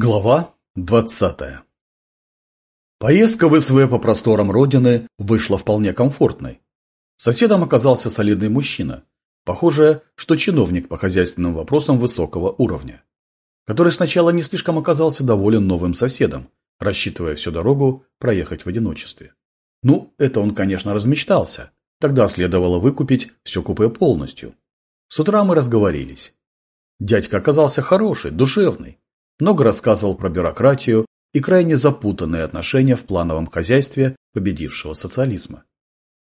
Глава 20 Поездка в СВ по просторам родины вышла вполне комфортной. Соседом оказался солидный мужчина, похоже, что чиновник по хозяйственным вопросам высокого уровня, который сначала не слишком оказался доволен новым соседом, рассчитывая всю дорогу проехать в одиночестве. Ну, это он, конечно, размечтался. Тогда следовало выкупить все купе полностью. С утра мы разговорились. Дядька оказался хороший, душевный, много рассказывал про бюрократию и крайне запутанные отношения в плановом хозяйстве победившего социализма.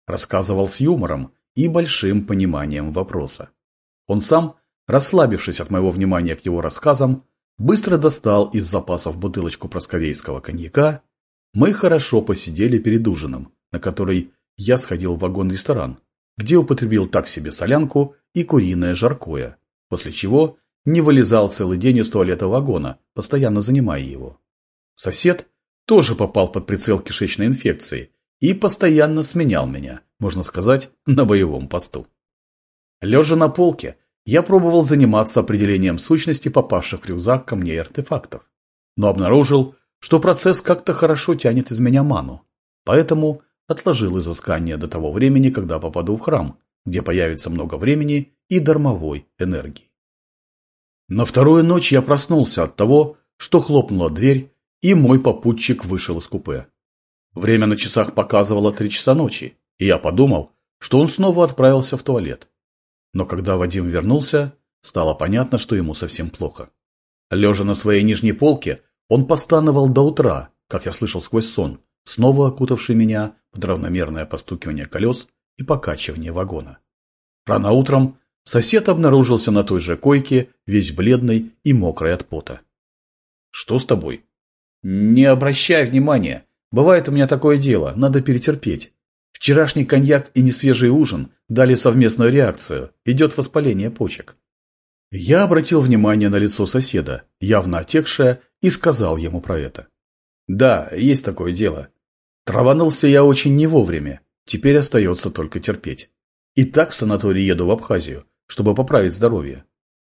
Рассказывал с юмором и большим пониманием вопроса. Он сам, расслабившись от моего внимания к его рассказам, быстро достал из запасов бутылочку просковейского коньяка. Мы хорошо посидели перед ужином, на который я сходил в вагон-ресторан, где употребил так себе солянку и куриное жаркое, после чего не вылезал целый день из туалета вагона, постоянно занимая его. Сосед тоже попал под прицел кишечной инфекции и постоянно сменял меня, можно сказать, на боевом посту. Лежа на полке, я пробовал заниматься определением сущности попавших в рюкзак камней и артефактов, но обнаружил, что процесс как-то хорошо тянет из меня ману, поэтому отложил изыскание до того времени, когда попаду в храм, где появится много времени и дармовой энергии. На вторую ночь я проснулся от того, что хлопнула дверь, и мой попутчик вышел из купе. Время на часах показывало три часа ночи, и я подумал, что он снова отправился в туалет. Но когда Вадим вернулся, стало понятно, что ему совсем плохо. Лежа на своей нижней полке, он постановал до утра, как я слышал сквозь сон, снова окутавший меня под равномерное постукивание колес и покачивание вагона. Рано утром Сосед обнаружился на той же койке, весь бледный и мокрый от пота. «Что с тобой?» «Не обращай внимания. Бывает у меня такое дело, надо перетерпеть. Вчерашний коньяк и несвежий ужин дали совместную реакцию, идет воспаление почек». Я обратил внимание на лицо соседа, явно отекшее, и сказал ему про это. «Да, есть такое дело. Траванулся я очень не вовремя, теперь остается только терпеть. И так в санаторий еду в Абхазию, чтобы поправить здоровье.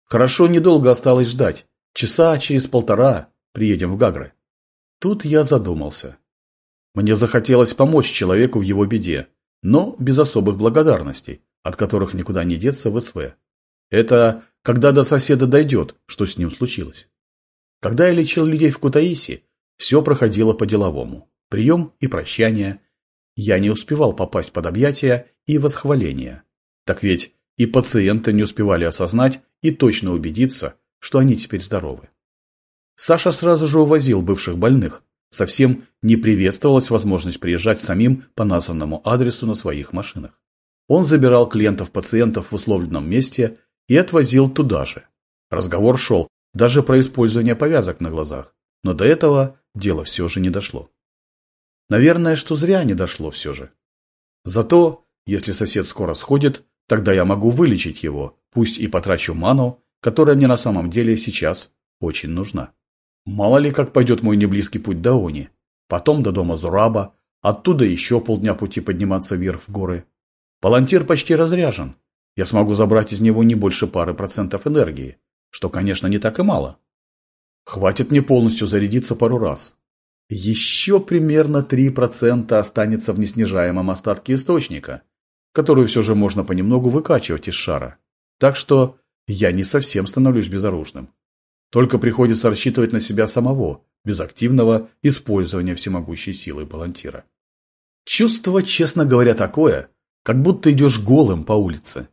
Хорошо недолго осталось ждать. Часа через полтора приедем в Гагры. Тут я задумался. Мне захотелось помочь человеку в его беде, но без особых благодарностей, от которых никуда не деться в СВ. Это когда до соседа дойдет, что с ним случилось. Когда я лечил людей в Кутаиси, все проходило по-деловому. Прием и прощание. Я не успевал попасть под объятия и восхваления. Так ведь и пациенты не успевали осознать и точно убедиться, что они теперь здоровы. Саша сразу же увозил бывших больных. Совсем не приветствовалась возможность приезжать самим по названному адресу на своих машинах. Он забирал клиентов-пациентов в условленном месте и отвозил туда же. Разговор шел даже про использование повязок на глазах, но до этого дело все же не дошло. Наверное, что зря не дошло все же. Зато, если сосед скоро сходит, Тогда я могу вылечить его, пусть и потрачу ману, которая мне на самом деле сейчас очень нужна. Мало ли как пойдет мой неблизкий путь до Они, потом до дома Зураба, оттуда еще полдня пути подниматься вверх в горы. Палантир почти разряжен. Я смогу забрать из него не больше пары процентов энергии, что, конечно, не так и мало. Хватит мне полностью зарядиться пару раз. Еще примерно 3% останется в неснижаемом остатке источника – которую все же можно понемногу выкачивать из шара. Так что я не совсем становлюсь безоружным. Только приходится рассчитывать на себя самого, без активного использования всемогущей силы балантира. Чувство, честно говоря, такое, как будто идешь голым по улице.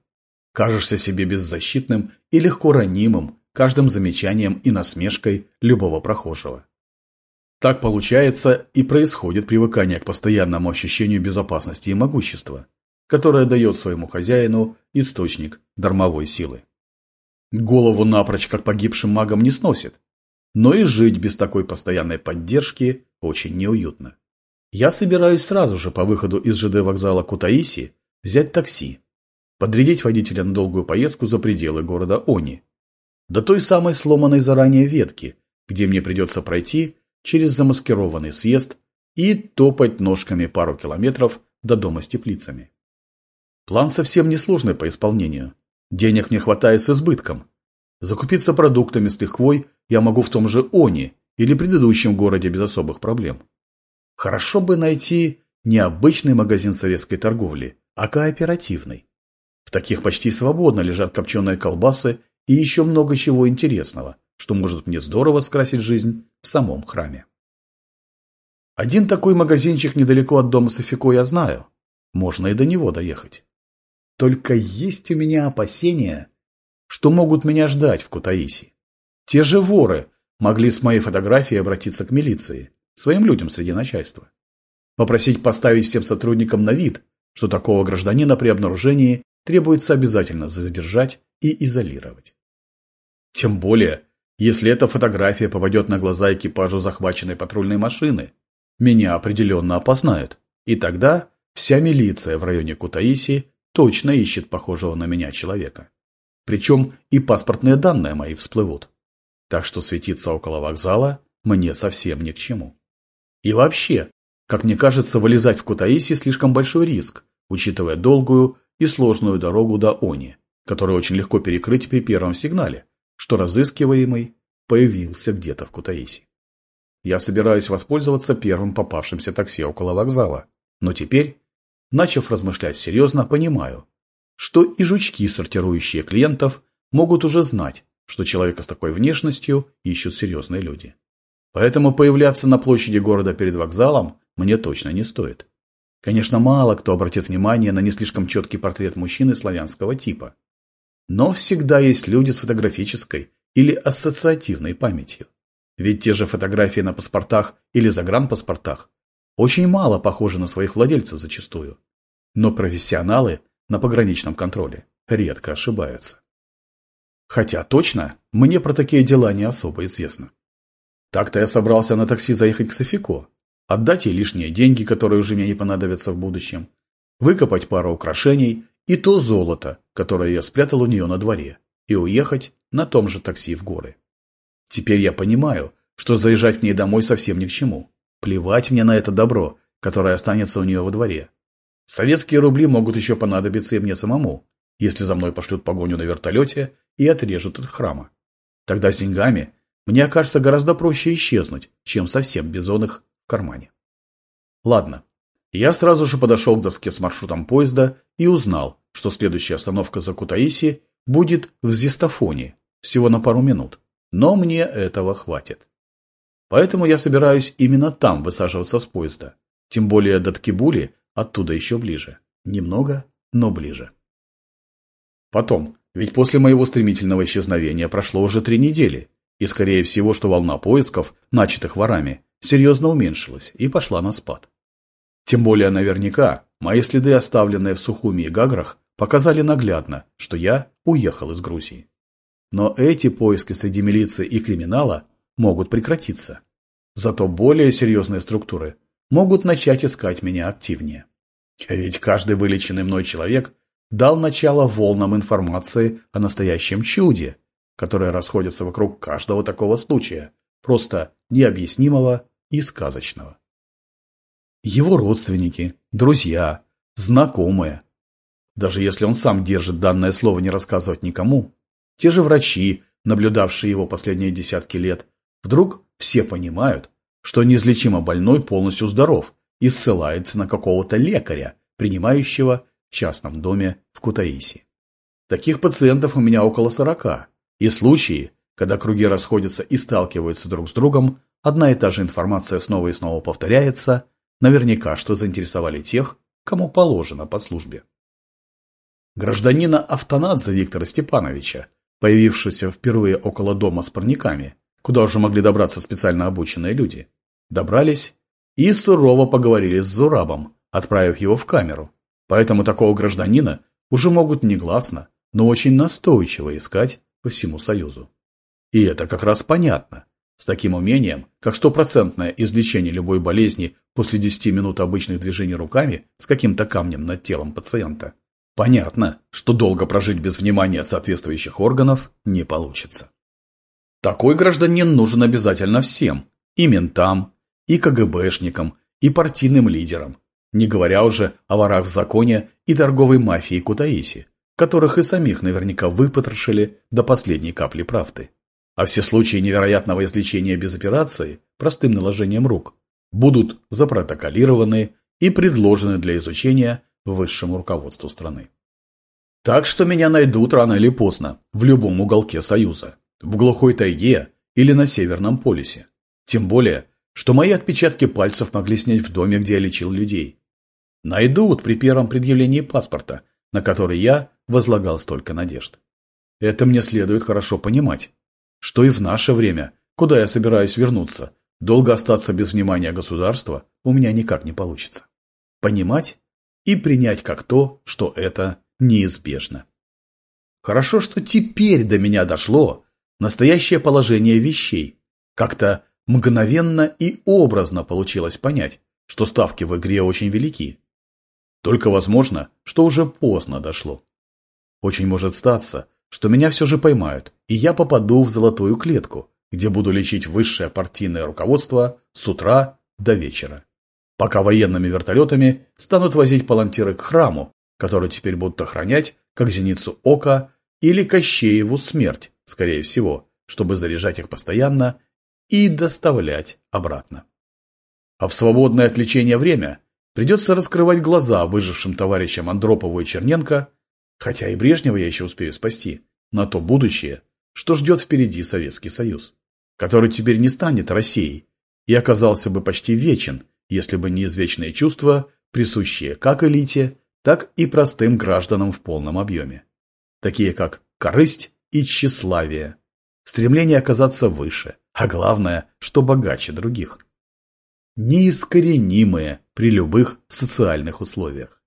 Кажешься себе беззащитным и легко ранимым каждым замечанием и насмешкой любого прохожего. Так получается и происходит привыкание к постоянному ощущению безопасности и могущества которая дает своему хозяину источник дармовой силы. Голову напрочь как погибшим магам не сносит, но и жить без такой постоянной поддержки очень неуютно. Я собираюсь сразу же по выходу из ЖД вокзала Кутаиси взять такси, подрядить водителя на долгую поездку за пределы города Они, до той самой сломанной заранее ветки, где мне придется пройти через замаскированный съезд и топать ножками пару километров до дома с теплицами. План совсем несложный по исполнению. Денег мне хватает с избытком. Закупиться продуктами с лихвой я могу в том же Они или предыдущем городе без особых проблем. Хорошо бы найти не обычный магазин советской торговли, а кооперативный. В таких почти свободно лежат копченые колбасы и еще много чего интересного, что может мне здорово скрасить жизнь в самом храме. Один такой магазинчик недалеко от дома Софико я знаю. Можно и до него доехать. Только есть у меня опасения, что могут меня ждать в Кутаиси. Те же воры могли с моей фотографией обратиться к милиции, своим людям среди начальства. Попросить поставить всем сотрудникам на вид, что такого гражданина при обнаружении требуется обязательно задержать и изолировать. Тем более, если эта фотография попадет на глаза экипажу захваченной патрульной машины, меня определенно опознают, и тогда вся милиция в районе Кутаиси точно ищет похожего на меня человека. Причем и паспортные данные мои всплывут. Так что светиться около вокзала мне совсем ни к чему. И вообще, как мне кажется, вылезать в Кутаиси слишком большой риск, учитывая долгую и сложную дорогу до Они, которую очень легко перекрыть при первом сигнале, что разыскиваемый появился где-то в Кутаиси. Я собираюсь воспользоваться первым попавшимся такси около вокзала, но теперь, начав размышлять серьезно, понимаю, что и жучки, сортирующие клиентов, могут уже знать, что человека с такой внешностью ищут серьезные люди. Поэтому появляться на площади города перед вокзалом мне точно не стоит. Конечно, мало кто обратит внимание на не слишком четкий портрет мужчины славянского типа. Но всегда есть люди с фотографической или ассоциативной памятью. Ведь те же фотографии на паспортах или загранпаспортах очень мало похожи на своих владельцев зачастую. Но профессионалы на пограничном контроле редко ошибаются. Хотя точно мне про такие дела не особо известно. Так-то я собрался на такси заехать к Софико, отдать ей лишние деньги, которые уже мне не понадобятся в будущем, выкопать пару украшений и то золото, которое я спрятал у нее на дворе, и уехать на том же такси в горы. Теперь я понимаю, что заезжать к ней домой совсем ни к чему. Плевать мне на это добро, которое останется у нее во дворе. Советские рубли могут еще понадобиться и мне самому, если за мной пошлют погоню на вертолете и отрежут от храма. Тогда с деньгами мне окажется гораздо проще исчезнуть, чем совсем их в кармане. Ладно, я сразу же подошел к доске с маршрутом поезда и узнал, что следующая остановка за Кутаиси будет в Зистофоне, всего на пару минут. Но мне этого хватит. Поэтому я собираюсь именно там высаживаться с поезда. Тем более до Ткибули оттуда еще ближе. Немного, но ближе. Потом, ведь после моего стремительного исчезновения прошло уже три недели, и скорее всего, что волна поисков, начатых ворами, серьезно уменьшилась и пошла на спад. Тем более наверняка мои следы, оставленные в Сухуми и Гаграх, показали наглядно, что я уехал из Грузии. Но эти поиски среди милиции и криминала могут прекратиться. Зато более серьезные структуры могут начать искать меня активнее. Ведь каждый вылеченный мной человек дал начало волнам информации о настоящем чуде, которое расходится вокруг каждого такого случая, просто необъяснимого и сказочного. Его родственники, друзья, знакомые. Даже если он сам держит данное слово не рассказывать никому, те же врачи, наблюдавшие его последние десятки лет, вдруг все понимают, что неизлечимо больной полностью здоров и ссылается на какого-то лекаря, принимающего в частном доме в Кутаиси. Таких пациентов у меня около сорока, и случаи, когда круги расходятся и сталкиваются друг с другом, одна и та же информация снова и снова повторяется, наверняка что заинтересовали тех, кому положено по службе. Гражданина Автонадзе Виктора Степановича появившийся впервые около дома с парниками, куда уже могли добраться специально обученные люди, добрались и сурово поговорили с Зурабом, отправив его в камеру. Поэтому такого гражданина уже могут негласно, но очень настойчиво искать по всему Союзу. И это как раз понятно. С таким умением, как стопроцентное излечение любой болезни после 10 минут обычных движений руками с каким-то камнем над телом пациента, Понятно, что долго прожить без внимания соответствующих органов не получится. Такой гражданин нужен обязательно всем, и ментам, и КГБшникам, и партийным лидерам, не говоря уже о ворах в законе и торговой мафии Кутаиси, которых и самих наверняка выпотрошили до последней капли правды. а все случаи невероятного излечения без операции, простым наложением рук, будут запротоколированы и предложены для изучения высшему руководству страны. Так что меня найдут рано или поздно в любом уголке Союза, в глухой тайге или на Северном полюсе. Тем более, что мои отпечатки пальцев могли снять в доме, где я лечил людей. Найдут при первом предъявлении паспорта, на который я возлагал столько надежд. Это мне следует хорошо понимать, что и в наше время, куда я собираюсь вернуться, долго остаться без внимания государства у меня никак не получится. Понимать и принять как то, что это неизбежно. Хорошо, что теперь до меня дошло настоящее положение вещей. Как-то мгновенно и образно получилось понять, что ставки в игре очень велики. Только возможно, что уже поздно дошло. Очень может статься, что меня все же поймают, и я попаду в золотую клетку, где буду лечить высшее партийное руководство с утра до вечера. Пока военными вертолетами станут возить палантиры к храму, который теперь будут охранять, как зеницу ока или Кощееву смерть, скорее всего, чтобы заряжать их постоянно и доставлять обратно. А в свободное от лечения время придется раскрывать глаза выжившим товарищам Андропову и Черненко, хотя и Брежнева я еще успею спасти, на то будущее, что ждет впереди Советский Союз, который теперь не станет Россией и оказался бы почти вечен, если бы не извечные чувства, присущие как элите, так и простым гражданам в полном объеме, такие как корысть и тщеславие, стремление оказаться выше, а главное, что богаче других. Неискоренимые при любых социальных условиях.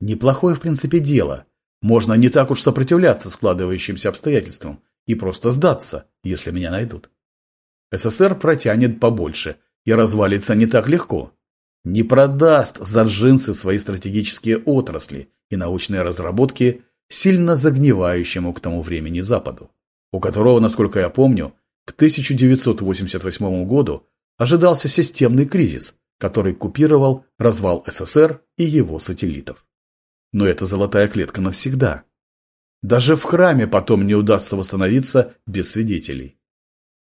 Неплохое в принципе дело. Можно не так уж сопротивляться складывающимся обстоятельствам и просто сдаться, если меня найдут. СССР протянет побольше и развалится не так легко. Не продаст за джинсы свои стратегические отрасли и научные разработки сильно загнивающему к тому времени Западу, у которого, насколько я помню, к 1988 году ожидался системный кризис, который купировал развал СССР и его сателлитов. Но это золотая клетка навсегда. Даже в храме потом не удастся восстановиться без свидетелей.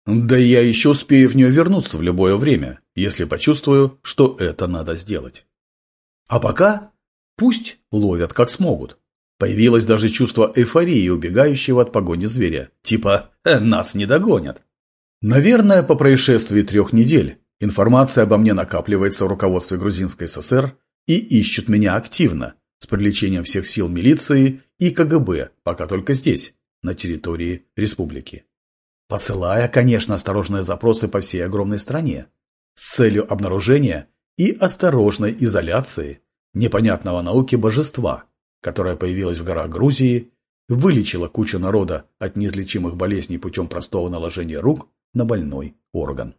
Да я еще успею в нее вернуться в любое время, если почувствую, что это надо сделать. А пока пусть ловят как смогут. Появилось даже чувство эйфории убегающего от погони зверя. Типа «Э, «нас не догонят». Наверное, по происшествии трех недель информация обо мне накапливается в руководстве Грузинской ССР и ищут меня активно, с привлечением всех сил милиции и КГБ, пока только здесь, на территории республики. Посылая, конечно, осторожные запросы по всей огромной стране, с целью обнаружения и осторожной изоляции непонятного науки божества, которое появилось в горах Грузии, вылечило кучу народа от неизлечимых болезней путем простого наложения рук на больной орган.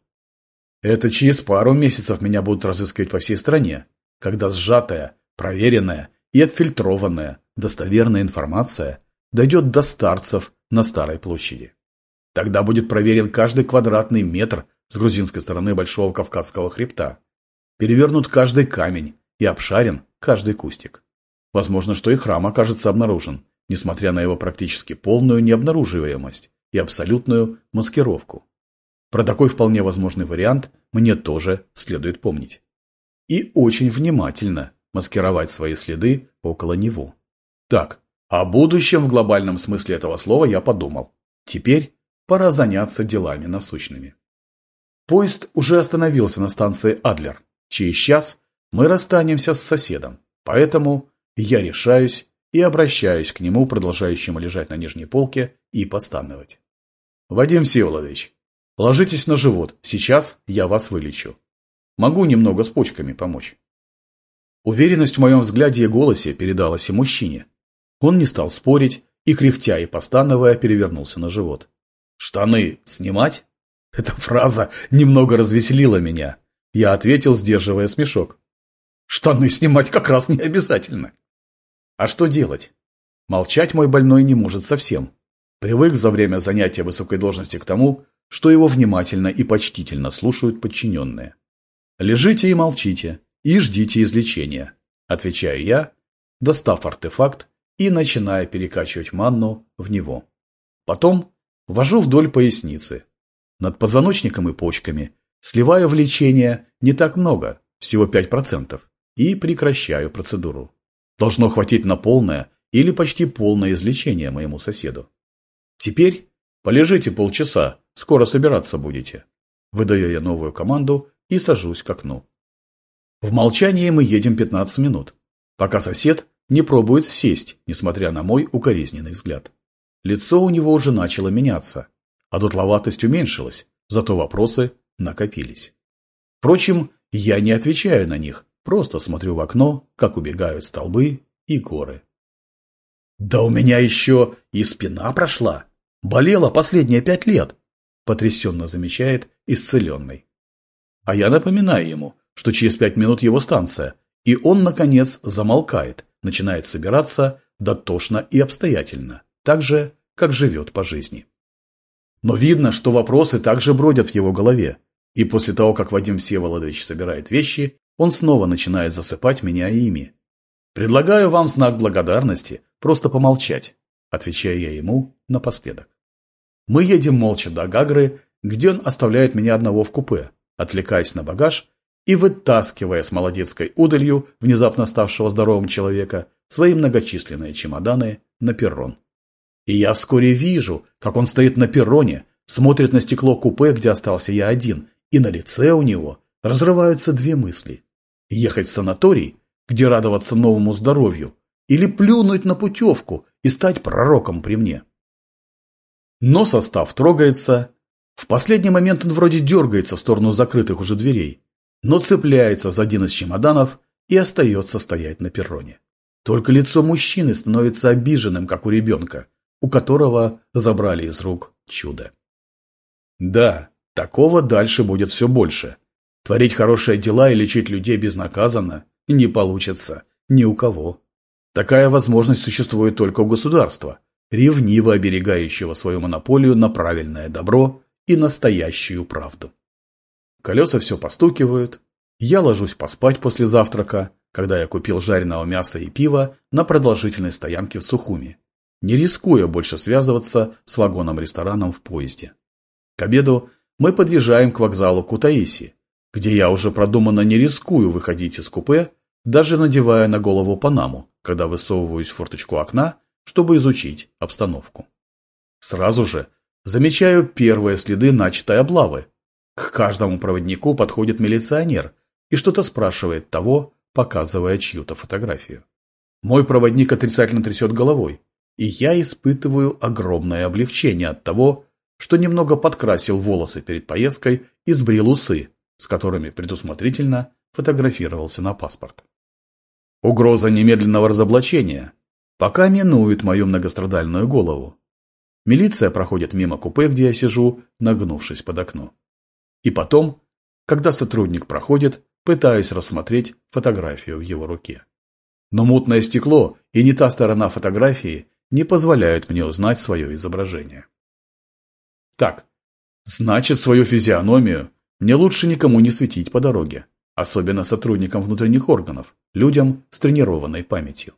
Это через пару месяцев меня будут разыскивать по всей стране, когда сжатая, проверенная и отфильтрованная достоверная информация дойдет до старцев на Старой площади. Тогда будет проверен каждый квадратный метр с грузинской стороны Большого Кавказского хребта, перевернут каждый камень и обшарен каждый кустик. Возможно, что и храм окажется обнаружен, несмотря на его практически полную необнаруживаемость и абсолютную маскировку. Про такой вполне возможный вариант мне тоже следует помнить. И очень внимательно маскировать свои следы около него. Так, о будущем в глобальном смысле этого слова я подумал. Теперь пора заняться делами насущными. Поезд уже остановился на станции Адлер. Через час мы расстанемся с соседом, поэтому я решаюсь и обращаюсь к нему, продолжающему лежать на нижней полке и подстанывать. Вадим Всеволодович, Ложитесь на живот, сейчас я вас вылечу. Могу немного с почками помочь. Уверенность в моем взгляде и голосе передалась и мужчине. Он не стал спорить и, кряхтя и постановая, перевернулся на живот. «Штаны снимать?» Эта фраза немного развеселила меня. Я ответил, сдерживая смешок. «Штаны снимать как раз не обязательно». А что делать? Молчать мой больной не может совсем. Привык за время занятия высокой должности к тому, что его внимательно и почтительно слушают подчиненные. «Лежите и молчите, и ждите излечения», – отвечаю я, достав артефакт и начиная перекачивать манну в него. Потом вожу вдоль поясницы, над позвоночником и почками, сливаю влечение не так много, всего 5%, и прекращаю процедуру. Должно хватить на полное или почти полное излечение моему соседу. Теперь полежите полчаса, скоро собираться будете. Выдаю я новую команду и сажусь к окну. В молчании мы едем 15 минут, пока сосед не пробует сесть, несмотря на мой укоризненный взгляд. Лицо у него уже начало меняться, а дутловатость уменьшилась, зато вопросы накопились. Впрочем, я не отвечаю на них, просто смотрю в окно, как убегают столбы и горы. «Да у меня еще и спина прошла! Болела последние пять лет!» потрясенно замечает исцеленный. А я напоминаю ему, что через пять минут его станция, и он, наконец, замолкает, начинает собираться дотошно и обстоятельно, так же, как живет по жизни. Но видно, что вопросы также бродят в его голове, и после того, как Вадим Всеволодович собирает вещи, он снова начинает засыпать меня ими. «Предлагаю вам знак благодарности просто помолчать», отвечаю я ему напоследок. Мы едем молча до Гагры, где он оставляет меня одного в купе, отвлекаясь на багаж и вытаскивая с молодецкой удалью внезапно ставшего здоровым человека свои многочисленные чемоданы на перрон. И я вскоре вижу, как он стоит на перроне, смотрит на стекло купе, где остался я один, и на лице у него разрываются две мысли. Ехать в санаторий, где радоваться новому здоровью, или плюнуть на путевку и стать пророком при мне. Но состав трогается. В последний момент он вроде дергается в сторону закрытых уже дверей, но цепляется за один из чемоданов и остается стоять на перроне. Только лицо мужчины становится обиженным, как у ребенка, у которого забрали из рук чудо. Да, такого дальше будет все больше. Творить хорошие дела и лечить людей безнаказанно не получится ни у кого. Такая возможность существует только у государства, ревниво оберегающего свою монополию на правильное добро и настоящую правду. Колеса все постукивают. Я ложусь поспать после завтрака, когда я купил жареного мяса и пива на продолжительной стоянке в Сухуми, не рискуя больше связываться с вагоном-рестораном в поезде. К обеду мы подъезжаем к вокзалу Кутаиси, где я уже продуманно не рискую выходить из купе, даже надевая на голову панаму, когда высовываюсь в форточку окна, чтобы изучить обстановку. Сразу же замечаю первые следы начатой облавы, к каждому проводнику подходит милиционер и что-то спрашивает того, показывая чью-то фотографию. Мой проводник отрицательно трясет головой, и я испытываю огромное облегчение от того, что немного подкрасил волосы перед поездкой и сбрил усы, с которыми предусмотрительно фотографировался на паспорт. Угроза немедленного разоблачения пока минует мою многострадальную голову. Милиция проходит мимо купе, где я сижу, нагнувшись под окно. И потом, когда сотрудник проходит, пытаюсь рассмотреть фотографию в его руке. Но мутное стекло и не та сторона фотографии не позволяют мне узнать свое изображение. Так, значит, свою физиономию мне лучше никому не светить по дороге, особенно сотрудникам внутренних органов, людям с тренированной памятью.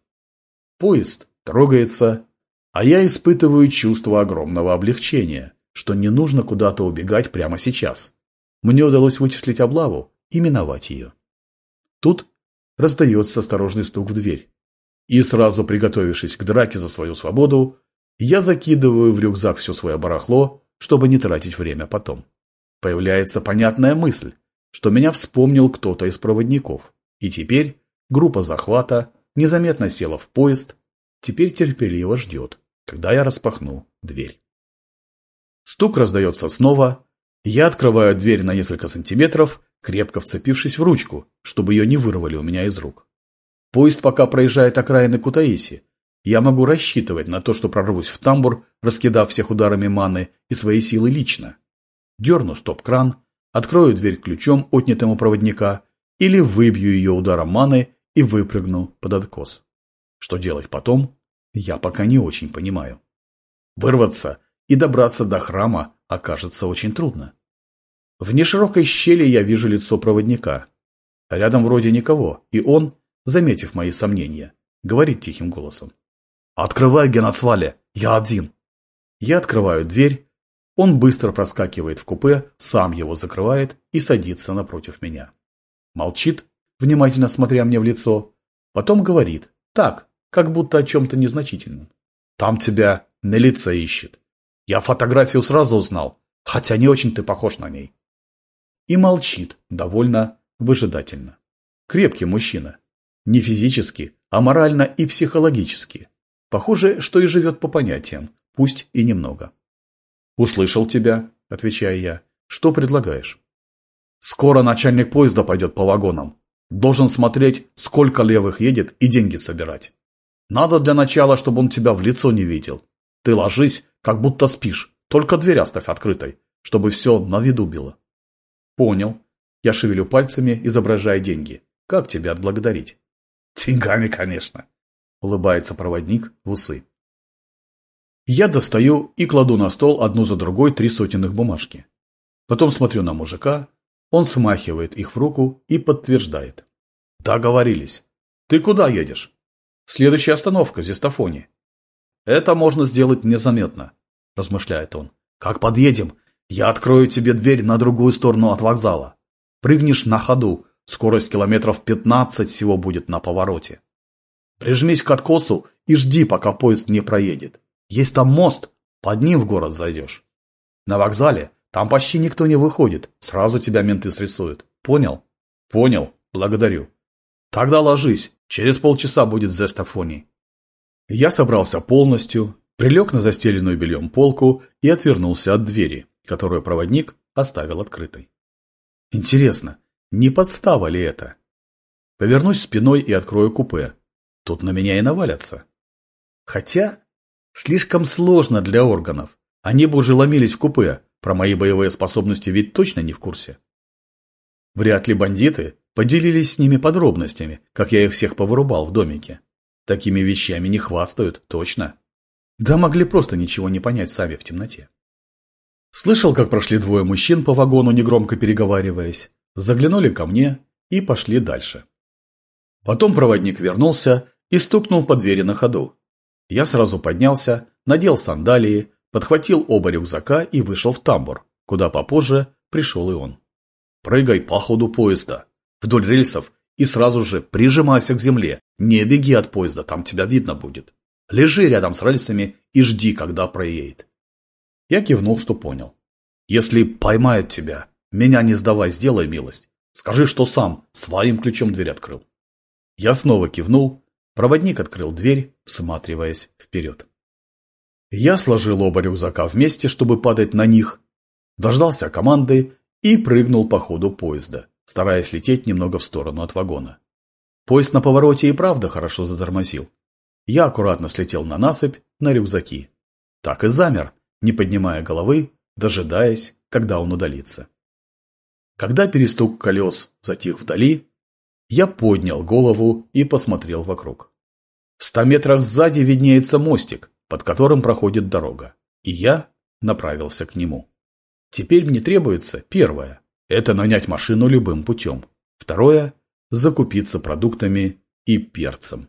Поезд трогается, а я испытываю чувство огромного облегчения, что не нужно куда-то убегать прямо сейчас, мне удалось вычислить облаву и миновать ее. Тут раздается осторожный стук в дверь. И сразу приготовившись к драке за свою свободу, я закидываю в рюкзак все свое барахло, чтобы не тратить время потом. Появляется понятная мысль, что меня вспомнил кто-то из проводников. И теперь группа захвата незаметно села в поезд, теперь терпеливо ждет, когда я распахну дверь. Стук раздается снова, я открываю дверь на несколько сантиметров, крепко вцепившись в ручку, чтобы ее не вырвали у меня из рук. Поезд пока проезжает окраины Кутаиси. Я могу рассчитывать на то, что прорвусь в тамбур, раскидав всех ударами маны и свои силы лично. Дерну стоп-кран, открою дверь ключом, отнятым у проводника, или выбью ее ударом маны и выпрыгну под откос. Что делать потом, я пока не очень понимаю. Вырваться и добраться до храма окажется очень трудно. В неширокой щели я вижу лицо проводника. Рядом вроде никого, и он, заметив мои сомнения, говорит тихим голосом. «Открывай, Генацвале, я один!» Я открываю дверь, Он быстро проскакивает в купе, сам его закрывает и садится напротив меня. Молчит, внимательно смотря мне в лицо, потом говорит, так, как будто о чем-то незначительном. Там тебя милиция ищет. Я фотографию сразу узнал, хотя не очень ты похож на ней. И молчит, довольно выжидательно. Крепкий мужчина. Не физически, а морально и психологически. Похоже, что и живет по понятиям, пусть и немного. «Услышал тебя», – отвечаю я. «Что предлагаешь?» «Скоро начальник поезда пойдет по вагонам. Должен смотреть, сколько левых едет и деньги собирать. Надо для начала, чтобы он тебя в лицо не видел. Ты ложись, как будто спишь, только дверь оставь открытой, чтобы все на виду было». «Понял». Я шевелю пальцами, изображая деньги. «Как тебя отблагодарить?» «Деньгами, конечно», – улыбается проводник в усы. Я достаю и кладу на стол одну за другой три сотенных бумажки. Потом смотрю на мужика, он смахивает их в руку и подтверждает. Договорились. Ты куда едешь? Следующая остановка, Зестофони. Это можно сделать незаметно, размышляет он. Как подъедем, я открою тебе дверь на другую сторону от вокзала. Прыгнешь на ходу, скорость километров 15 всего будет на повороте. Прижмись к откосу и жди, пока поезд не проедет. Есть там мост, под ним в город зайдешь. На вокзале там почти никто не выходит, сразу тебя менты срисуют. Понял? Понял, благодарю. Тогда ложись, через полчаса будет зестафоний. Я собрался полностью, прилег на застеленную бельем полку и отвернулся от двери, которую проводник оставил открытой. Интересно, не подстава ли это? Повернусь спиной и открою купе. Тут на меня и навалятся. Хотя Слишком сложно для органов. Они бы уже ломились в купе. Про мои боевые способности ведь точно не в курсе. Вряд ли бандиты поделились с ними подробностями, как я их всех повырубал в домике. Такими вещами не хвастают, точно. Да могли просто ничего не понять сами в темноте. Слышал, как прошли двое мужчин по вагону, негромко переговариваясь, заглянули ко мне и пошли дальше. Потом проводник вернулся и стукнул по двери на ходу. Я сразу поднялся, надел сандалии, подхватил оба рюкзака и вышел в тамбур, куда попозже пришел и он. Прыгай по ходу поезда, вдоль рельсов и сразу же прижимайся к земле. Не беги от поезда, там тебя видно будет. Лежи рядом с рельсами и жди, когда проедет. Я кивнул, что понял. Если поймают тебя, меня не сдавай, сделай милость. Скажи, что сам своим ключом дверь открыл. Я снова кивнул Проводник открыл дверь, всматриваясь вперед. Я сложил оба рюкзака вместе, чтобы падать на них, дождался команды и прыгнул по ходу поезда, стараясь лететь немного в сторону от вагона. Поезд на повороте и правда хорошо затормозил. Я аккуратно слетел на насыпь, на рюкзаки. Так и замер, не поднимая головы, дожидаясь, когда он удалится. Когда перестук колес затих вдали, я поднял голову и посмотрел вокруг. В ста метрах сзади виднеется мостик, под которым проходит дорога, и я направился к нему. Теперь мне требуется, первое, это нанять машину любым путем. Второе – закупиться продуктами и перцем.